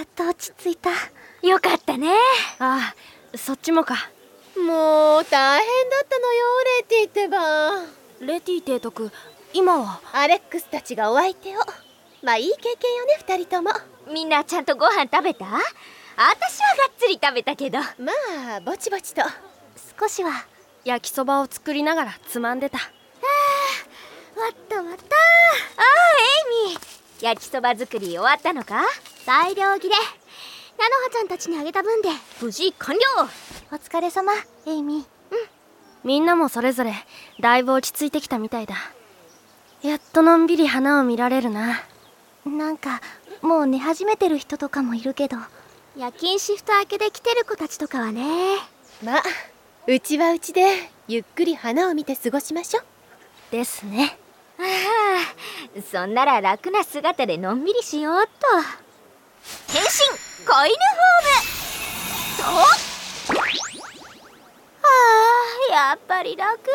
やっと落ち着いた。よかったね。ああそっちもか。もう大変だったのよレティってば。レティ提督今は？アレックスたちがお相手を。まあいい経験よね二人とも。みんなちゃんとご飯食べた？私はがっつり食べたけど。まあぼちぼちと。少しは焼きそばを作りながらつまんでた。終わった終わった。ああエイミー。焼きそば作り終わったのか？材料切れ。菜の葉ちゃんたちにあげた分で。無事完了。お疲れ様エイミー。みんなもそれぞれだいぶ落ち着いてきたみたいだ。やっとのんびり花を見られるな。なんかもう寝始めてる人とかもいるけど。夜勤シフト明けで来てる子たちとかはね。まあうちはうちでゆっくり花を見て過ごしましょう。ですね。ああそんなら楽な姿でのんびりしようっと変身子犬フォーム。とああやっぱり楽だ。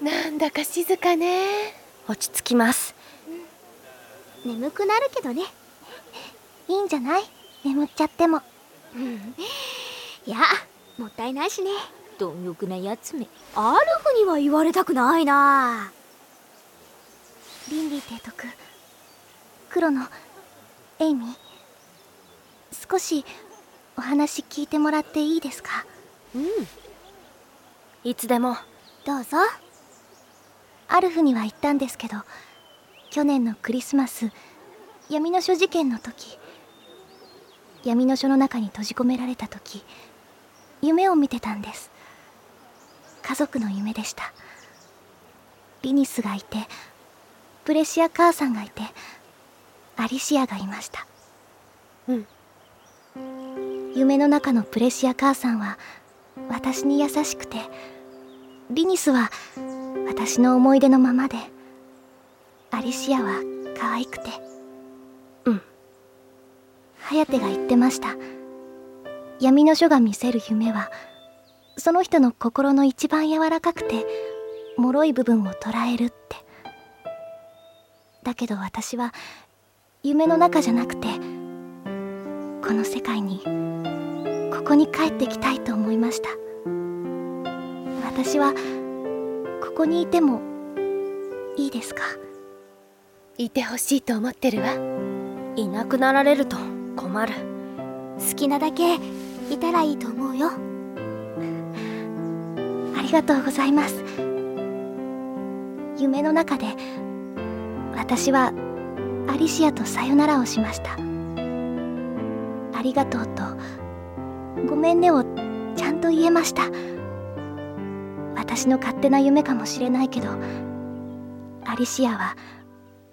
なんだか静かね。落ち着きます。眠くなるけどね。いいんじゃない？眠っちゃっても。いやもったいないしね。貪欲なやつめアルフには言われたくないな提督。黒のエイミー。少しお話聞いてもらっていいですか？いつでも。どうぞ。アルフには言ったんですけど去年のクリスマス闇の書事件の時闇の書の中に閉じ込められた時夢を見てたんです。家族の夢でした。リニスがいてプレシア母さんがいてアリシアがいました。うん。夢の中のプレシア母さんは私に優しくてリニスは私の思い出のままでアリシアは可愛くてうん。ハヤテが言ってました。闇の書が見せる夢はその人の心の一番柔らかくて脆い部分を捉えるってだけど私は夢の中じゃなくてこの世界にここに帰ってきたいと思いました。私はここにいてもいいですか？いてほしいと思ってるわ。いなくなられると困る。好きなだけいたらいいと思うよ。ありがとうございます。夢の中で私はアリシアとさよならをしました。ありがとうとごめんねをちゃんと言えました。私の勝手な夢かもしれないけどアリシアは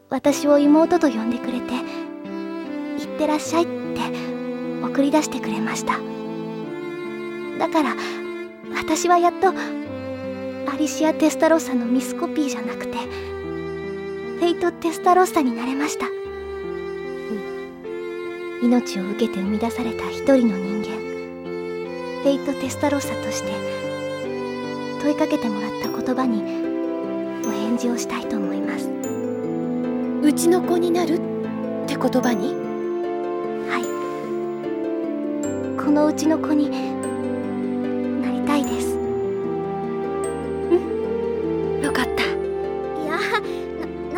私を妹と呼んでくれて「いってらっしゃい」って送り出してくれました。だから私はやっとアリシア・テスタロッサのミスコピーじゃなくてフェイト・テスタロッサになれました、命を受けて生み出された一人の人間。フェイト・テスタロッサとして問いかけてもらった言葉にお返事をしたいと思います。うちの子になるって言葉に？はい。このうちの子に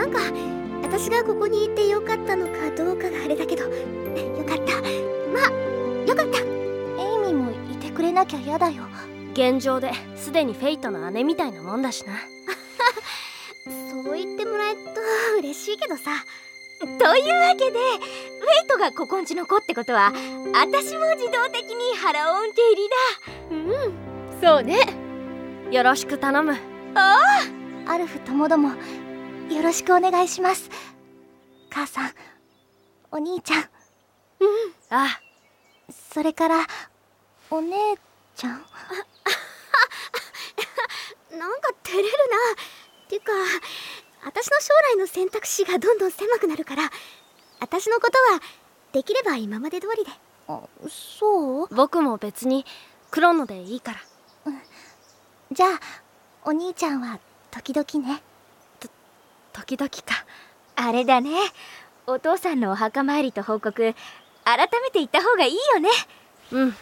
ななんか私がここにいてよかったのかどうかがあれだけど。よかった。まあよかった。エイミーもいてくれなきゃ嫌だよ。現状ですでにフェイトの姉みたいなもんだしな。そう言ってもらえると嬉しいけどさ。というわけでフェイトがここんちの子ってことは私も自動的にハラオウン邸入りだ。そうね。よろしく頼む。アルフともどもよろしくお願いします。母さんお兄ちゃん。あ。それからお姉ちゃん。なんか照れるな。てか私の将来の選択肢がどんどん狭くなるから私のことはできれば今まで通りで。あそう？僕も別にクロノでいいから。じゃあお兄ちゃんは時々ね時々か。あれだね。お父さんのお墓参りと報告改めて言った方がいいよね。うん。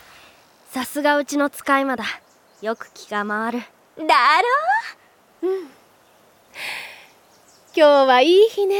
さすがうちの使い魔だ。よく気が回る。だろ今日はいい日ね